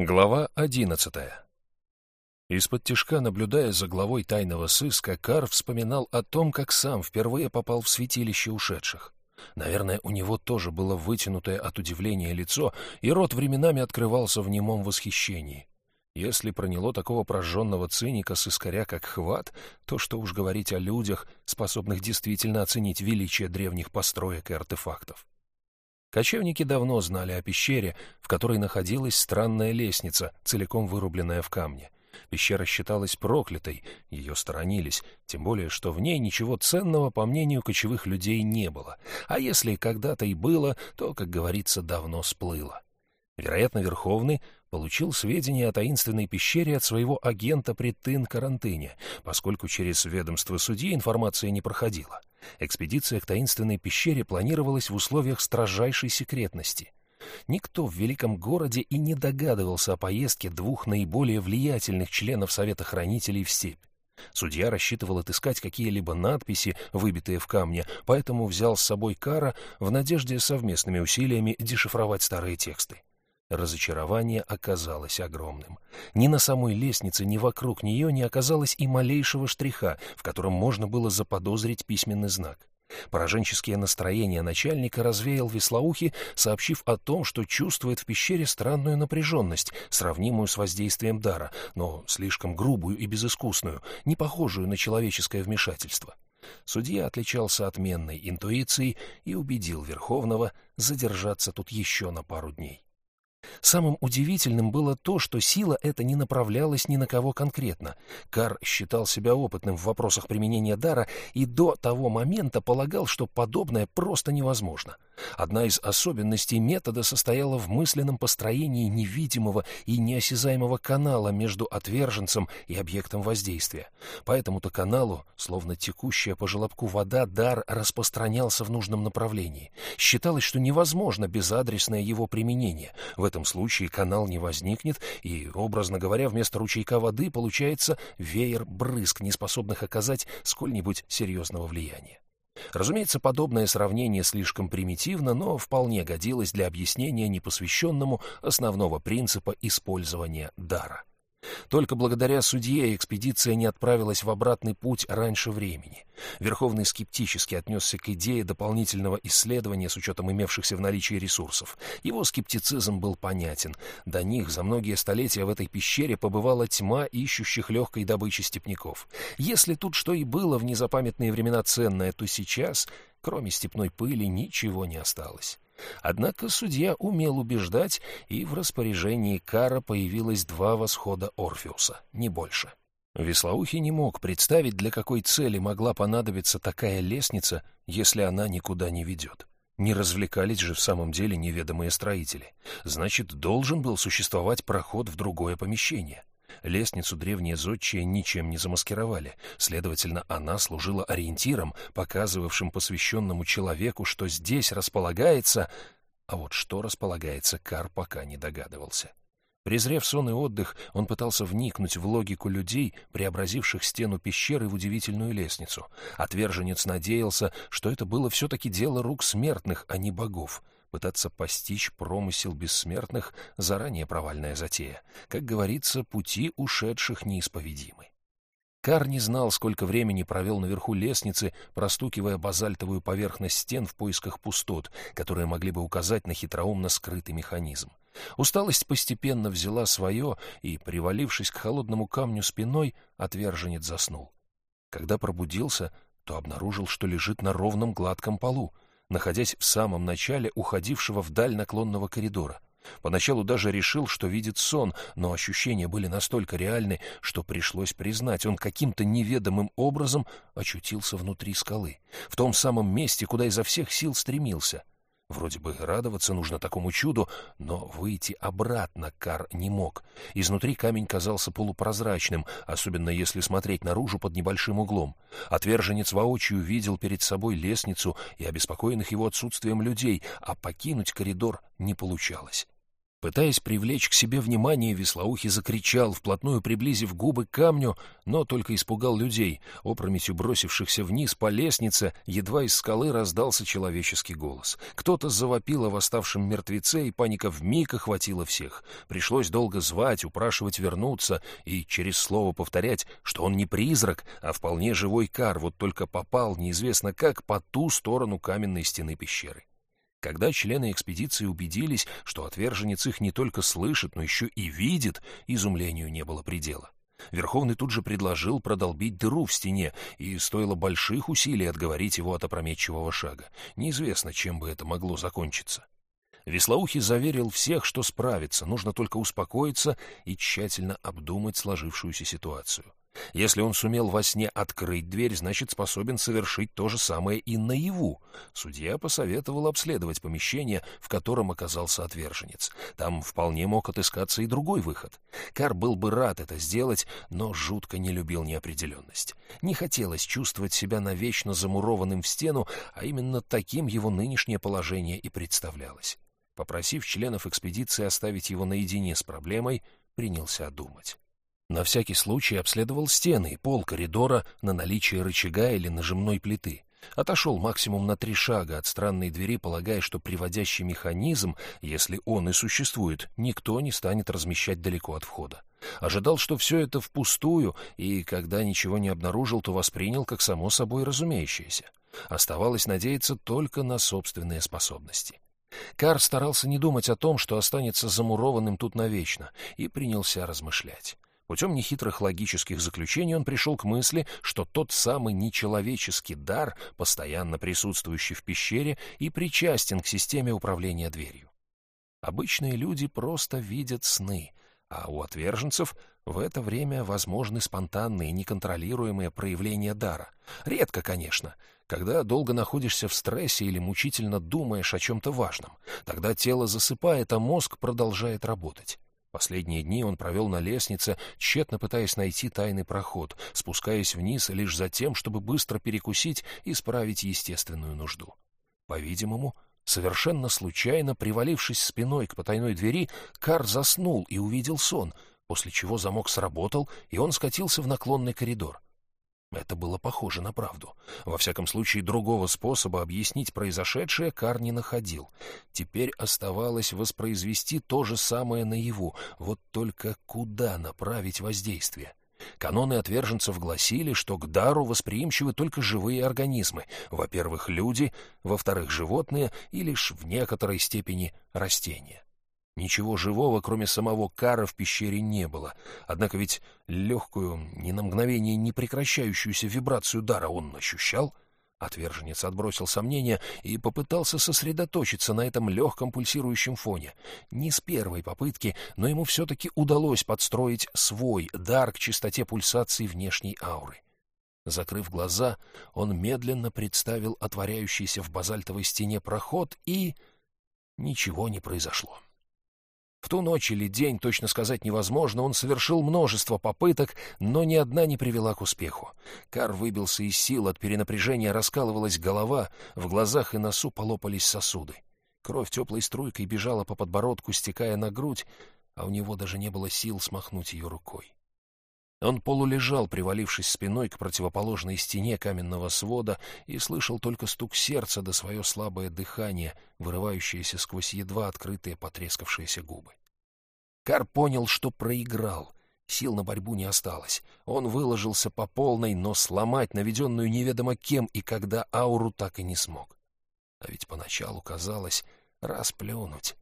Глава одиннадцатая. Из-под тишка, наблюдая за главой тайного сыска, Кар вспоминал о том, как сам впервые попал в святилище ушедших. Наверное, у него тоже было вытянутое от удивления лицо, и рот временами открывался в немом восхищении. Если проняло такого прожженного циника сыскаря, как Хват, то что уж говорить о людях, способных действительно оценить величие древних построек и артефактов. Кочевники давно знали о пещере, в которой находилась странная лестница, целиком вырубленная в камне. Пещера считалась проклятой, ее сторонились, тем более, что в ней ничего ценного, по мнению кочевых людей, не было. А если когда-то и было, то, как говорится, давно сплыло. Вероятно, Верховный получил сведения о таинственной пещере от своего агента при Тын-Карантыне, поскольку через ведомство судьи информация не проходила. Экспедиция к таинственной пещере планировалась в условиях строжайшей секретности. Никто в великом городе и не догадывался о поездке двух наиболее влиятельных членов Совета Хранителей в степь. Судья рассчитывал отыскать какие-либо надписи, выбитые в камне, поэтому взял с собой Кара в надежде совместными усилиями дешифровать старые тексты. Разочарование оказалось огромным. Ни на самой лестнице, ни вокруг нее не оказалось и малейшего штриха, в котором можно было заподозрить письменный знак. Пораженческие настроения начальника развеял Веслоухи, сообщив о том, что чувствует в пещере странную напряженность, сравнимую с воздействием дара, но слишком грубую и безыскусную, не похожую на человеческое вмешательство. Судья отличался отменной интуицией и убедил Верховного задержаться тут еще на пару дней. Самым удивительным было то, что сила эта не направлялась ни на кого конкретно. Кар считал себя опытным в вопросах применения дара и до того момента полагал, что подобное просто невозможно. Одна из особенностей метода состояла в мысленном построении невидимого и неосязаемого канала между отверженцем и объектом воздействия. По этому-то каналу, словно текущая по желобку вода, дар распространялся в нужном направлении. Считалось, что невозможно безадресное его применение. В этом случае канал не возникнет, и, образно говоря, вместо ручейка воды получается веер брызг, неспособных оказать сколь-нибудь серьезного влияния. Разумеется, подобное сравнение слишком примитивно, но вполне годилось для объяснения непосвященному основного принципа использования дара. Только благодаря судье экспедиция не отправилась в обратный путь раньше времени. Верховный скептически отнесся к идее дополнительного исследования с учетом имевшихся в наличии ресурсов. Его скептицизм был понятен. До них за многие столетия в этой пещере побывала тьма ищущих легкой добычи степняков. Если тут что и было в незапамятные времена ценное, то сейчас, кроме степной пыли, ничего не осталось. Однако судья умел убеждать, и в распоряжении Кара появилось два восхода Орфеуса, не больше. Веслоухий не мог представить, для какой цели могла понадобиться такая лестница, если она никуда не ведет. Не развлекались же в самом деле неведомые строители. Значит, должен был существовать проход в другое помещение. Лестницу древние зодчие ничем не замаскировали, следовательно, она служила ориентиром, показывавшим посвященному человеку, что здесь располагается... А вот что располагается, Кар пока не догадывался. Презрев сон и отдых, он пытался вникнуть в логику людей, преобразивших стену пещеры в удивительную лестницу. Отверженец надеялся, что это было все-таки дело рук смертных, а не богов — Пытаться постичь промысел бессмертных — заранее провальная затея. Как говорится, пути ушедших неисповедимы. Кар не знал, сколько времени провел наверху лестницы, простукивая базальтовую поверхность стен в поисках пустот, которые могли бы указать на хитроумно скрытый механизм. Усталость постепенно взяла свое, и, привалившись к холодному камню спиной, отверженец заснул. Когда пробудился, то обнаружил, что лежит на ровном гладком полу — находясь в самом начале уходившего вдаль наклонного коридора. Поначалу даже решил, что видит сон, но ощущения были настолько реальны, что пришлось признать, он каким-то неведомым образом очутился внутри скалы, в том самом месте, куда изо всех сил стремился — Вроде бы радоваться нужно такому чуду, но выйти обратно Кар не мог. Изнутри камень казался полупрозрачным, особенно если смотреть наружу под небольшим углом. Отверженец воочию видел перед собой лестницу и обеспокоенных его отсутствием людей, а покинуть коридор не получалось. Пытаясь привлечь к себе внимание, Веслоухий закричал, вплотную приблизив губы к камню, но только испугал людей, опрометью бросившихся вниз по лестнице, едва из скалы раздался человеческий голос. Кто-то завопил о восставшем мертвеце, и паника вмиг охватила всех. Пришлось долго звать, упрашивать вернуться и через слово повторять, что он не призрак, а вполне живой кар, вот только попал, неизвестно как, по ту сторону каменной стены пещеры. Когда члены экспедиции убедились, что отверженец их не только слышит, но еще и видит, изумлению не было предела. Верховный тут же предложил продолбить дыру в стене, и стоило больших усилий отговорить его от опрометчивого шага. Неизвестно, чем бы это могло закончиться. Веслоухий заверил всех, что справится, нужно только успокоиться и тщательно обдумать сложившуюся ситуацию. Если он сумел во сне открыть дверь, значит, способен совершить то же самое и наяву. Судья посоветовал обследовать помещение, в котором оказался отверженец. Там вполне мог отыскаться и другой выход. Кар был бы рад это сделать, но жутко не любил неопределенность. Не хотелось чувствовать себя навечно замурованным в стену, а именно таким его нынешнее положение и представлялось. Попросив членов экспедиции оставить его наедине с проблемой, принялся думать. На всякий случай обследовал стены и пол коридора на наличие рычага или нажимной плиты. Отошел максимум на три шага от странной двери, полагая, что приводящий механизм, если он и существует, никто не станет размещать далеко от входа. Ожидал, что все это впустую, и когда ничего не обнаружил, то воспринял как само собой разумеющееся. Оставалось надеяться только на собственные способности. Кар старался не думать о том, что останется замурованным тут навечно, и принялся размышлять. Путем нехитрых логических заключений он пришел к мысли, что тот самый нечеловеческий дар, постоянно присутствующий в пещере, и причастен к системе управления дверью. Обычные люди просто видят сны, а у отверженцев в это время возможны спонтанные, неконтролируемые проявления дара. Редко, конечно, когда долго находишься в стрессе или мучительно думаешь о чем-то важном. Тогда тело засыпает, а мозг продолжает работать. Последние дни он провел на лестнице, тщетно пытаясь найти тайный проход, спускаясь вниз лишь за тем, чтобы быстро перекусить и справить естественную нужду. По-видимому, совершенно случайно, привалившись спиной к потайной двери, Кар заснул и увидел сон, после чего замок сработал, и он скатился в наклонный коридор. Это было похоже на правду. Во всяком случае, другого способа объяснить произошедшее Кар не находил. Теперь оставалось воспроизвести то же самое наяву, вот только куда направить воздействие? Каноны отверженцев гласили, что к дару восприимчивы только живые организмы, во-первых, люди, во-вторых, животные и лишь в некоторой степени растения. Ничего живого, кроме самого Кара, в пещере не было. Однако ведь легкую, ни на мгновение не прекращающуюся вибрацию дара он ощущал. Отверженец отбросил сомнения и попытался сосредоточиться на этом легком пульсирующем фоне. Не с первой попытки, но ему все-таки удалось подстроить свой дар к чистоте пульсации внешней ауры. Закрыв глаза, он медленно представил отворяющийся в базальтовой стене проход, и... ничего не произошло. В ту ночь или день, точно сказать невозможно, он совершил множество попыток, но ни одна не привела к успеху. Кар выбился из сил, от перенапряжения раскалывалась голова, в глазах и носу полопались сосуды. Кровь теплой струйкой бежала по подбородку, стекая на грудь, а у него даже не было сил смахнуть ее рукой. Он полулежал, привалившись спиной к противоположной стене каменного свода, и слышал только стук сердца да свое слабое дыхание, вырывающееся сквозь едва открытые потрескавшиеся губы. Кар понял, что проиграл. Сил на борьбу не осталось. Он выложился по полной, но сломать наведенную неведомо кем и когда ауру так и не смог. А ведь поначалу казалось расплюнуть.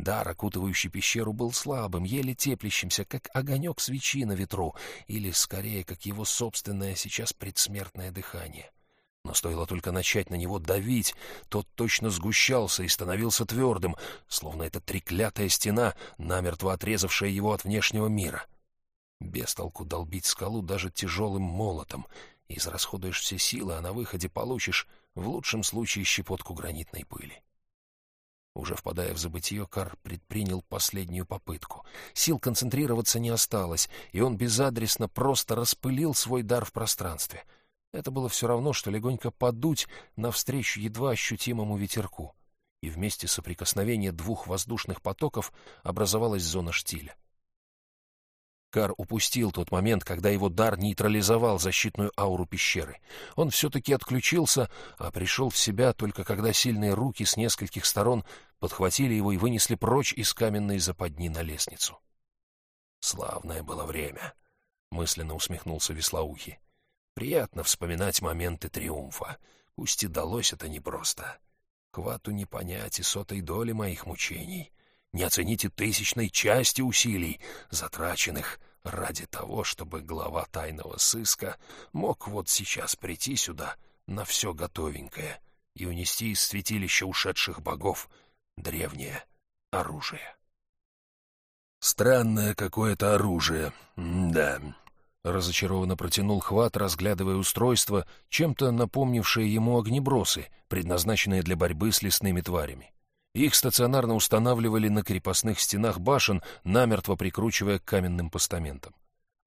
Дар, окутывающий пещеру, был слабым, еле теплящимся, как огонек свечи на ветру, или, скорее, как его собственное сейчас предсмертное дыхание. Но стоило только начать на него давить, тот точно сгущался и становился твердым, словно эта треклятая стена, намертво отрезавшая его от внешнего мира. Без толку долбить скалу даже тяжелым молотом. Израсходуешь все силы, а на выходе получишь, в лучшем случае, щепотку гранитной пыли. Уже впадая в забытье, Кар предпринял последнюю попытку. Сил концентрироваться не осталось, и он безадресно просто распылил свой дар в пространстве. Это было все равно, что легонько подуть навстречу едва ощутимому ветерку. и вместе соприкосновения двух воздушных потоков образовалась зона штиля. Кар упустил тот момент, когда его дар нейтрализовал защитную ауру пещеры. Он все-таки отключился, а пришел в себя только когда сильные руки с нескольких сторон подхватили его и вынесли прочь из каменной западни на лестницу. «Славное было время», — мысленно усмехнулся Веслоухий. «Приятно вспоминать моменты триумфа, пусть и далось это непросто. Хвату не понять и сотой доли моих мучений» не оцените тысячной части усилий, затраченных ради того, чтобы глава тайного сыска мог вот сейчас прийти сюда на все готовенькое и унести из святилища ушедших богов древнее оружие. «Странное какое-то оружие, да», — разочарованно протянул Хват, разглядывая устройство, чем-то напомнившее ему огнебросы, предназначенные для борьбы с лесными тварями. Их стационарно устанавливали на крепостных стенах башен, намертво прикручивая к каменным постаментам.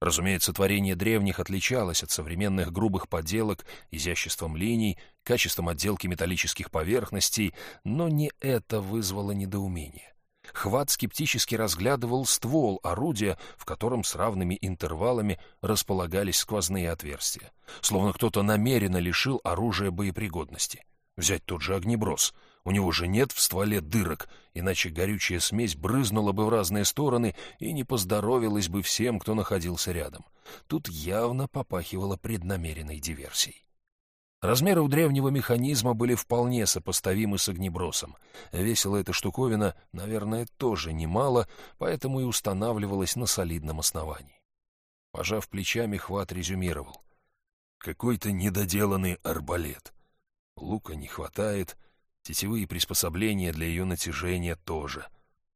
Разумеется, творение древних отличалось от современных грубых поделок, изяществом линий, качеством отделки металлических поверхностей, но не это вызвало недоумение. Хват скептически разглядывал ствол орудия, в котором с равными интервалами располагались сквозные отверстия, словно кто-то намеренно лишил оружия боепригодности. Взять тот же огнеброс — у него же нет в стволе дырок, иначе горючая смесь брызнула бы в разные стороны и не поздоровилась бы всем, кто находился рядом. Тут явно попахивало преднамеренной диверсией. Размеры у древнего механизма были вполне сопоставимы с огнебросом. Весила эта штуковина, наверное, тоже немало, поэтому и устанавливалась на солидном основании. Пожав плечами, Хват резюмировал. Какой-то недоделанный арбалет. Лука не хватает, Тетевые приспособления для ее натяжения тоже.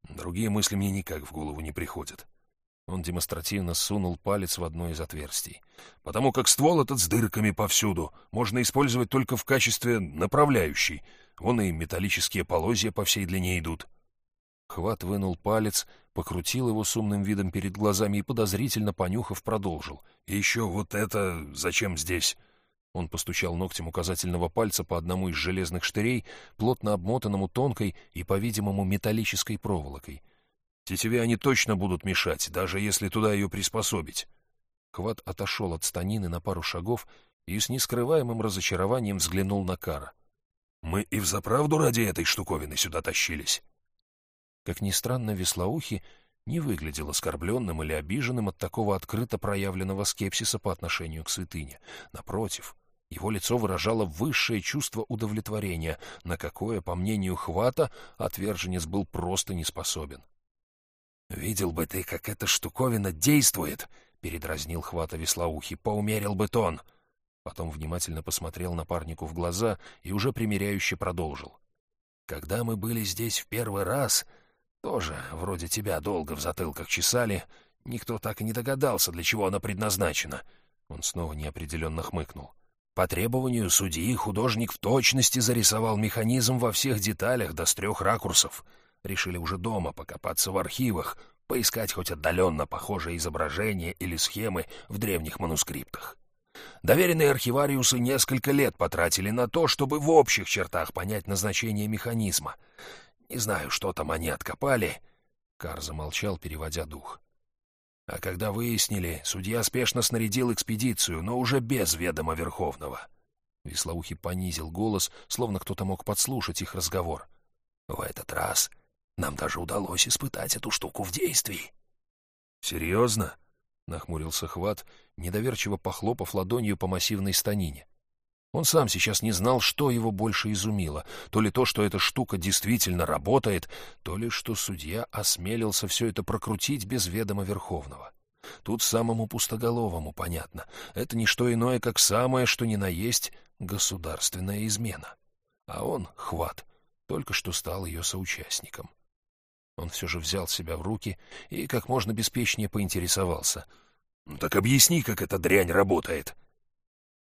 Другие мысли мне никак в голову не приходят. Он демонстративно сунул палец в одно из отверстий. «Потому как ствол этот с дырками повсюду можно использовать только в качестве направляющей. Вон и металлические полозья по всей длине идут». Хват вынул палец, покрутил его с умным видом перед глазами и, подозрительно понюхав, продолжил. «И еще вот это зачем здесь?» Он постучал ногтем указательного пальца по одному из железных штырей, плотно обмотанному тонкой и, по-видимому, металлической проволокой. Тетиве они точно будут мешать, даже если туда ее приспособить. Хват отошел от станины на пару шагов и с нескрываемым разочарованием взглянул на Кара. «Мы и взаправду ради этой штуковины сюда тащились». Как ни странно, Веслоухи не выглядел оскорбленным или обиженным от такого открыто проявленного скепсиса по отношению к святыне. Напротив, его лицо выражало высшее чувство удовлетворения, на какое, по мнению Хвата, отверженец был просто не способен. «Видел бы ты, как эта штуковина действует!» — передразнил Хвата Веслоухий. «Поумерил бы тон!» Потом внимательно посмотрел напарнику в глаза и уже примиряюще продолжил. «Когда мы были здесь в первый раз, тоже, вроде тебя, долго в затылках чесали, никто так и не догадался, для чего она предназначена». Он снова неопределенно хмыкнул. По требованию судьи художник в точности зарисовал механизм во всех деталях до трех ракурсов. Решили уже дома покопаться в архивах, поискать хоть отдаленно похожие изображения или схемы в древних манускриптах. Доверенные архивариусы несколько лет потратили на то, чтобы в общих чертах понять назначение механизма. Не знаю, что там они откопали. Кар замолчал, переводя дух. А когда выяснили, судья спешно снарядил экспедицию, но уже без ведома Верховного. Веслоухий понизил голос, словно кто-то мог подслушать их разговор. «В этот раз нам даже удалось испытать эту штуку в действии». «Серьезно?» — нахмурился Хват, недоверчиво похлопав ладонью по массивной станине. Он сам сейчас не знал, что его больше изумило. То ли то, что эта штука действительно работает, то ли что судья осмелился все это прокрутить без ведома Верховного. Тут самому пустоголовому понятно. Это не что иное, как самое, что ни на есть, государственная измена. А он, Хват, только что стал ее соучастником. Он все же взял себя в руки и как можно беспечнее поинтересовался. «Ну так объясни, как эта дрянь работает»,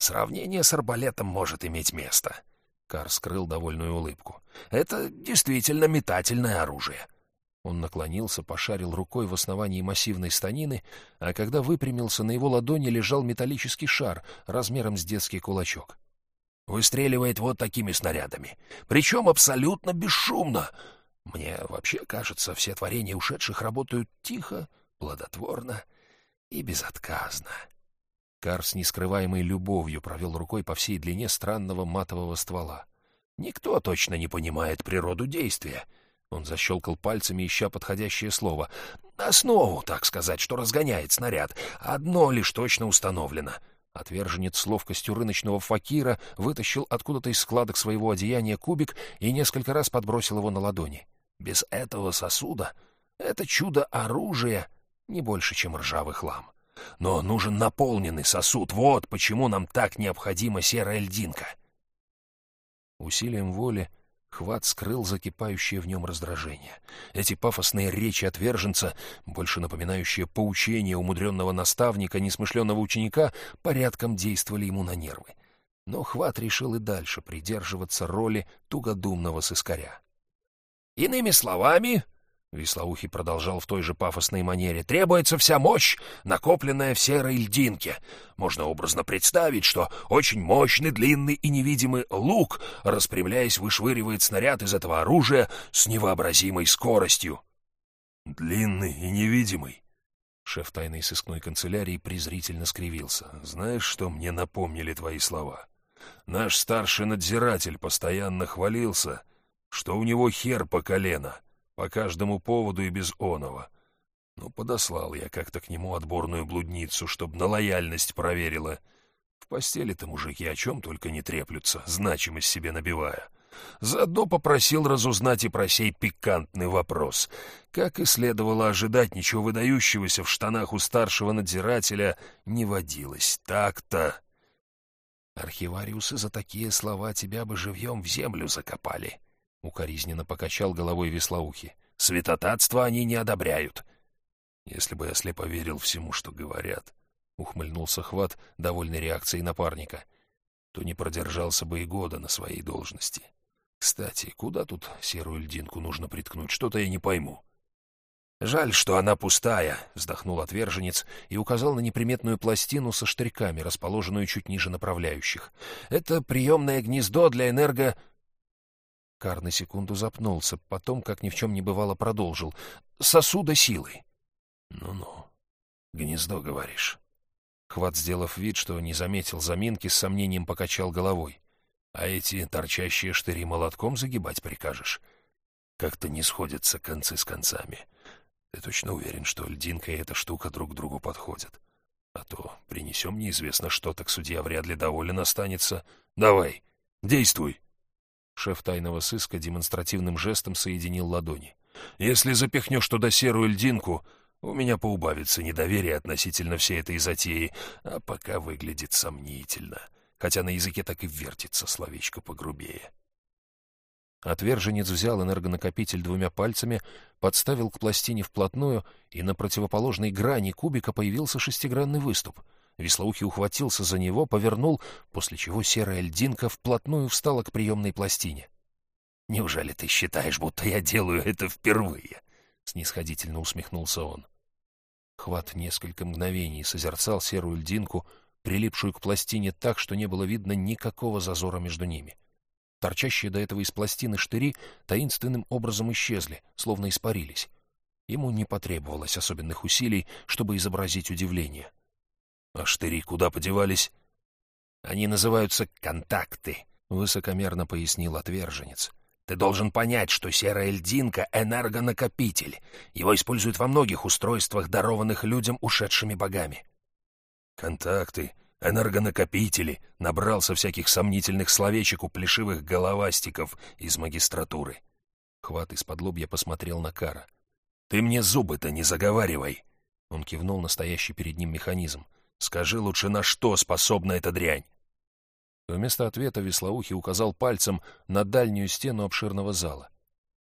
Сравнение с арбалетом может иметь место. Кар скрыл довольную улыбку. Это действительно метательное оружие. Он наклонился, пошарил рукой в основании массивной станины, а когда выпрямился, на его ладони лежал металлический шар размером с детский кулачок. выстреливает вот такими снарядами, причем абсолютно бесшумно. Мне вообще кажется, все творения ушедших работают тихо, плодотворно и безотказно. Кар с нескрываемой любовью провел рукой по всей длине странного матового ствола. Никто точно не понимает природу действия. Он защелкал пальцами, ища подходящее слово. Основу, так сказать, что разгоняет снаряд. Одно лишь точно установлено. Отверженец с ловкостью рыночного факира вытащил откуда-то из складок своего одеяния кубик и несколько раз подбросил его на ладони. Без этого сосуда это чудо оружия не больше, чем ржавый хлам. Но нужен наполненный сосуд. Вот почему нам так необходима серая льдинка. Усилием воли Хват скрыл закипающее в нем раздражение. Эти пафосные речи отверженца, больше напоминающие поучение умудренного наставника, несмышленного ученика, порядком действовали ему на нервы. Но Хват решил и дальше придерживаться роли тугодумного сыскаря. «Иными словами, Веслоухий продолжал в той же пафосной манере. «Требуется вся мощь, накопленная в серой льдинке. Можно образно представить, что очень мощный, длинный и невидимый лук, распрямляясь, вышвыривает снаряд из этого оружия с невообразимой скоростью». «Длинный и невидимый?» Шеф тайной сыскной канцелярии презрительно скривился. «Знаешь, что мне напомнили твои слова? Наш старший надзиратель постоянно хвалился, что у него хер по колено» по каждому поводу и без оного. Ну, подослал я как-то к нему отборную блудницу, чтобы на лояльность проверила. В постели-то мужики о чем только не треплются, значимость себе набивая. Заодно попросил разузнать и про сей пикантный вопрос. Как и следовало ожидать, ничего выдающегося в штанах у старшего надзирателя не водилось. Так-то... Архивариусы за такие слова тебя бы живьем в землю закопали. Укоризненно покачал головой веслоухи. «Святотатство они не одобряют». «Если бы я слепо верил всему, что говорят», — ухмыльнулся Хват, довольной реакцией напарника, «то не продержался бы и года на своей должности. Кстати, куда тут серую льдинку нужно приткнуть, что-то я не пойму». «Жаль, что она пустая», — вздохнул отверженец и указал на неприметную пластину со штырьками, расположенную чуть ниже направляющих. «Это приемное гнездо для энерго...» Кар на секунду запнулся, потом, как ни в чем не бывало, продолжил. «Сосуда силы». «Ну-ну, гнездо, говоришь». Хват, сделав вид, что не заметил заминки, с сомнением покачал головой. «А эти торчащие штыри молотком загибать прикажешь? Как-то не сходятся концы с концами. Ты точно уверен, что льдинка и эта штука друг к другу подходят? А то принесем неизвестно что, так судья вряд ли доволен останется. Давай, действуй!» Шеф тайного сыска демонстративным жестом соединил ладони. «Если запихнешь туда серую льдинку, у меня поубавится недоверие относительно всей этой затеи, а пока выглядит сомнительно, хотя на языке так и вертится словечко погрубее». Отверженец взял энергонакопитель двумя пальцами, подставил к пластине вплотную, и на противоположной грани кубика появился шестигранный выступ — Веслоухий ухватился за него, повернул, после чего серая льдинка вплотную встала к приемной пластине. «Неужели ты считаешь, будто я делаю это впервые?» — снисходительно усмехнулся он. Хват несколько мгновений созерцал серую льдинку, прилипшую к пластине так, что не было видно никакого зазора между ними. Торчащие до этого из пластины штыри таинственным образом исчезли, словно испарились. Ему не потребовалось особенных усилий, чтобы изобразить удивление — а штыри куда подевались? Они называются контакты, высокомерно пояснил отверженец. Ты должен понять, что серая льдинка — энергонакопитель. Его используют во многих устройствах, дарованных людям ушедшими богами. Контакты, энергонакопители, набрался всяких сомнительных словечек у плешивых головастиков из магистратуры. Хват из-под лобья посмотрел на Кара. «Ты мне зубы-то не заговаривай!» Он кивнул настоящий перед ним механизм. Скажи лучше, на что способна эта дрянь?» Вместо ответа Веслоухий указал пальцем на дальнюю стену обширного зала.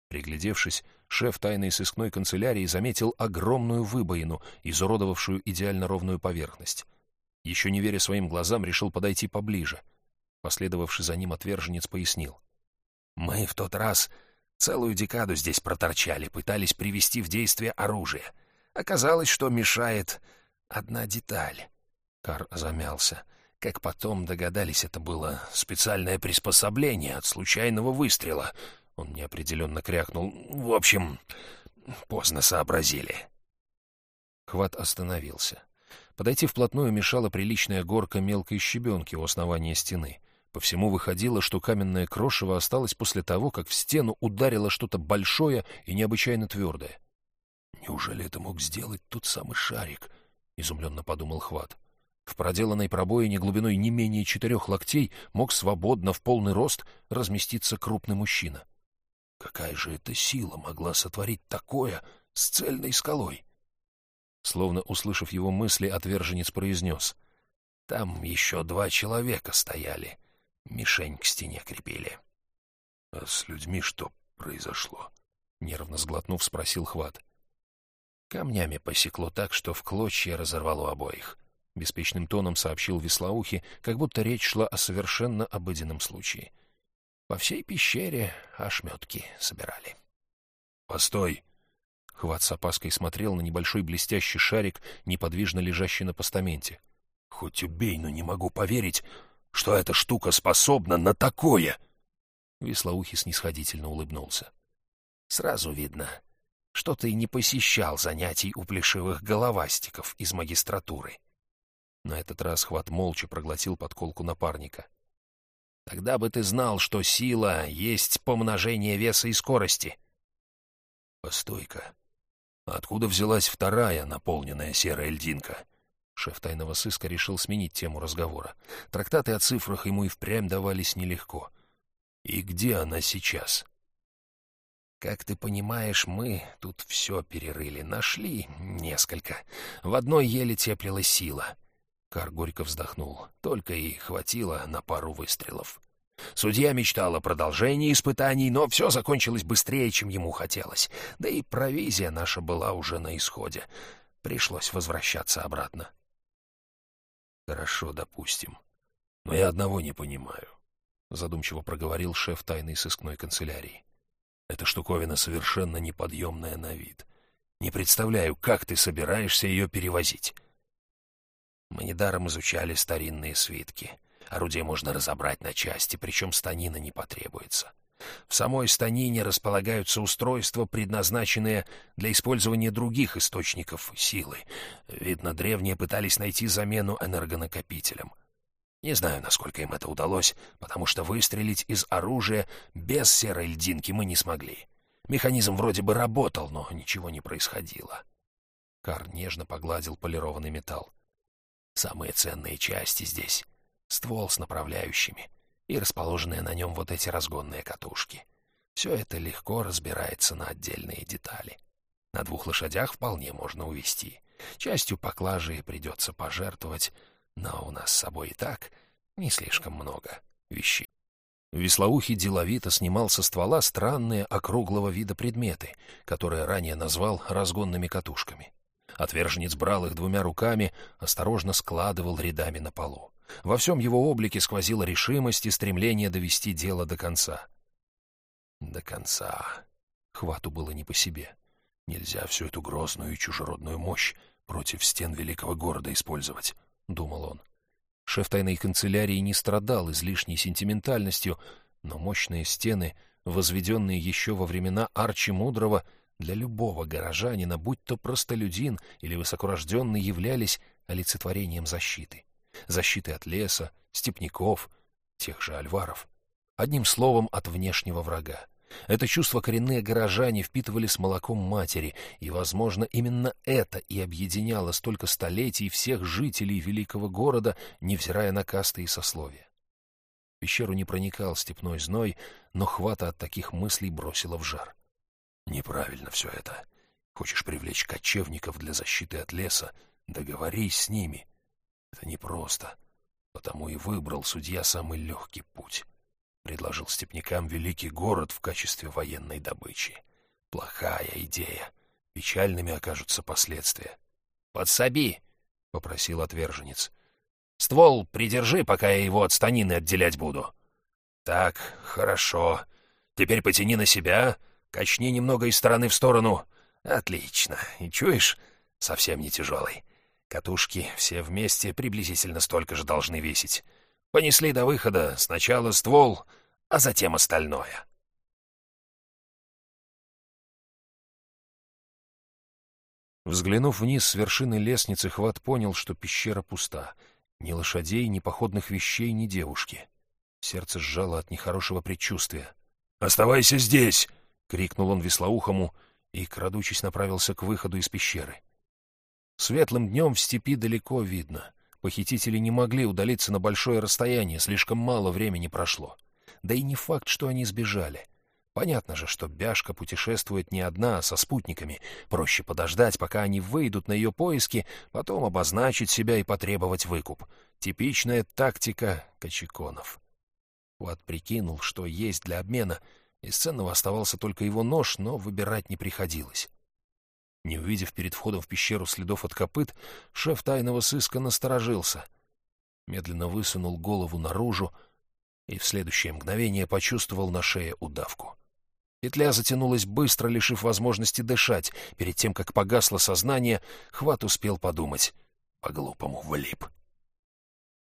Приглядевшись, шеф тайной сыскной канцелярии заметил огромную выбоину, изуродовавшую идеально ровную поверхность. Еще не веря своим глазам, решил подойти поближе. Последовавший за ним отверженец пояснил. «Мы в тот раз целую декаду здесь проторчали, пытались привести в действие оружие. Оказалось, что мешает одна деталь. Кар замялся. Как потом догадались, это было специальное приспособление от случайного выстрела. Он неопределенно крякнул. В общем, поздно сообразили. Хват остановился. Подойти вплотную мешала приличная горка мелкой щебенки у основания стены. По всему выходило, что каменное крошево осталось после того, как в стену ударило что-то большое и необычайно твердое. «Неужели это мог сделать тот самый шарик?» — изумленно подумал Хват. В проделанной пробоине глубиной не менее четырех локтей мог свободно в полный рост разместиться крупный мужчина. Какая же эта сила могла сотворить такое с цельной скалой? Словно услышав его мысли, отверженец произнес. «Там еще два человека стояли. Мишень к стене крепили». «А с людьми что произошло?» — нервно сглотнув, спросил Хват. Камнями посекло так, что в клочья разорвало обоих. Беспечным тоном сообщил Веслоухи, как будто речь шла о совершенно обыденном случае. По всей пещере ошметки собирали. «Постой!» Хват с опаской смотрел на небольшой блестящий шарик, неподвижно лежащий на постаменте. «Хоть убей, но не могу поверить, что эта штука способна на такое!» Веслоухий снисходительно улыбнулся. «Сразу видно, что ты не посещал занятий у плешивых головастиков из магистратуры». На этот раз Хват молча проглотил подколку напарника. «Тогда бы ты знал, что сила есть помножение веса и скорости». «Постой-ка», Откуда взялась вторая наполненная серая льдинка? Шеф тайного сыска решил сменить тему разговора. Трактаты о цифрах ему и впрямь давались нелегко. И где она сейчас? Как ты понимаешь, мы тут все перерыли, нашли несколько. В одной еле теплилась сила. Кар горько вздохнул. Только и хватило на пару выстрелов. Судья мечтал о продолжении испытаний, но все закончилось быстрее, чем ему хотелось. Да и провизия наша была уже на исходе. Пришлось возвращаться обратно. «Хорошо, допустим. Но я одного не понимаю», — задумчиво проговорил шеф тайной сыскной канцелярии. «Эта штуковина совершенно неподъемная на вид. Не представляю, как ты собираешься ее перевозить». Мы недаром изучали старинные свитки. Орудие можно разобрать на части, причем станина не потребуется. В самой станине располагаются устройства, предназначенные для использования других источников силы. Видно, древние пытались найти замену энергонакопителям. Не знаю, насколько им это удалось, потому что выстрелить из оружия без серой льдинки мы не смогли. Механизм вроде бы работал, но ничего не происходило. Кар нежно погладил полированный металл. Самые ценные части здесь ствол с направляющими и расположенные на нем вот эти разгонные катушки. Все это легко разбирается на отдельные детали. На двух лошадях вполне можно увезти. Частью поклажи придется пожертвовать, но у нас с собой и так не слишком много вещей. Веслоухий деловито снимал со ствола странные округлого вида предметы, которые ранее назвал разгонными катушками. Отверженец брал их двумя руками, осторожно складывал рядами на полу. Во всем его облике сквозила решимость и стремление довести дело до конца. До конца. Хвату было не по себе. Нельзя всю эту грозную и чужеродную мощь против стен великого города использовать, — думал он. Шеф тайной канцелярии не страдал излишней сентиментальностью, но мощные стены, возведенные еще во времена Арчи Мудрого, для любого горожанина, будь то простолюдин или высокорожденный, являлись олицетворением защиты защиты от леса, степняков, тех же альваров. Одним словом, от внешнего врага. Это чувство коренные горожане впитывали с молоком матери, и, возможно, именно это и объединяло столько столетий всех жителей великого города, невзирая на касты и сословия. В пещеру не проникал степной зной, но хвата от таких мыслей бросила в жар. Неправильно все это. Хочешь привлечь кочевников для защиты от леса? Договорись с ними. Это непросто, потому и выбрал судья самый легкий путь. Предложил степнякам великий город в качестве военной добычи. Плохая идея. Печальными окажутся последствия. «Подсоби!» — попросил отверженец. «Ствол придержи, пока я его от станины отделять буду». «Так, хорошо. Теперь потяни на себя, качни немного из стороны в сторону. Отлично. И чуешь, совсем не тяжелый. Катушки все вместе приблизительно столько же должны весить. Понесли до выхода сначала ствол, а затем остальное. Взглянув вниз с вершины лестницы, Хват понял, что пещера пуста. Ни лошадей, ни походных вещей, ни девушки. Сердце сжало от нехорошего предчувствия. «Оставайся здесь!» — крикнул он веслоухому и, крадучись, направился к выходу из пещеры. Светлым днем в степи далеко видно. Похитители не могли удалиться на большое расстояние, слишком мало времени прошло. Да и не факт, что они сбежали. Понятно же, что Бяшка путешествует не одна, а со спутниками. Проще подождать, пока они выйдут на ее поиски, потом обозначить себя и потребовать выкуп. Типичная тактика кочеконов. Уат прикинул, что есть для обмена. Из ценного оставался только его нож, но выбирать не приходилось. Не увидев перед входом в пещеру следов от копыт, шеф тайного сыска насторожился. Медленно высунул голову наружу и в следующее мгновение почувствовал на шее удавку. Петля затянулась быстро, лишив возможности дышать. Перед тем, как погасло сознание, Хват успел подумать. По-глупому влип.